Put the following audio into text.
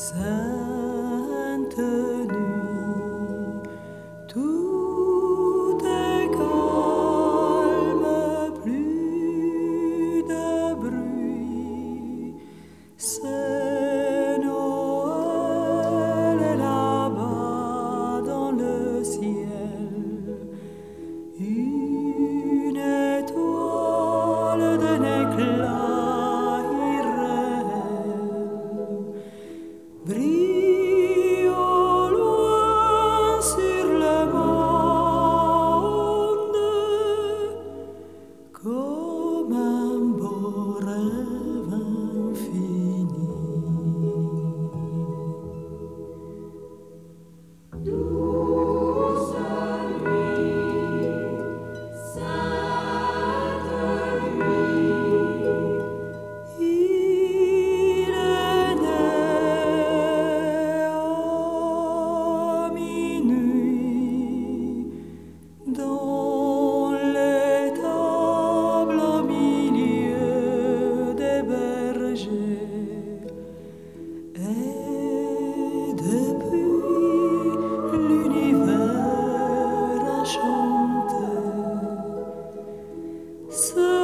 Seint du t'es plus de bruit, Sebadon le ciel Une étoile d'un éclat. 思。